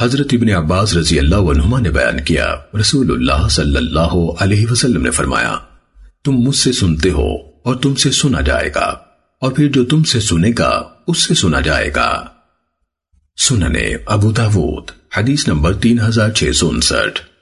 حضرت ابن عباس رضی اللہ عنہما نے بیان کیا۔ رسول اللہ صلی اللہ علیہ وسلم نے فرمایا، تم مجھ سے سنتے ہو اور تم سے سنا جائے گا، اور پھر جو تم سے سنے گا، اس سے سنا جائے گا۔ سننے ابو داود، حدیث نمبر تین ہزار چھ سو انسٹھ۔